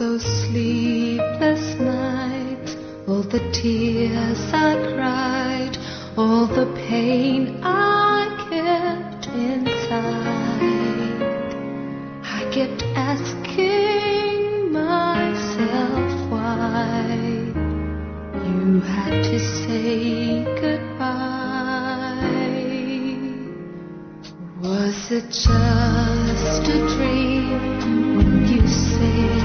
Those sleepless nights, all the tears I cried, all the pain I kept inside. I kept asking myself why you had to say goodbye. Was it just a dream? when you said?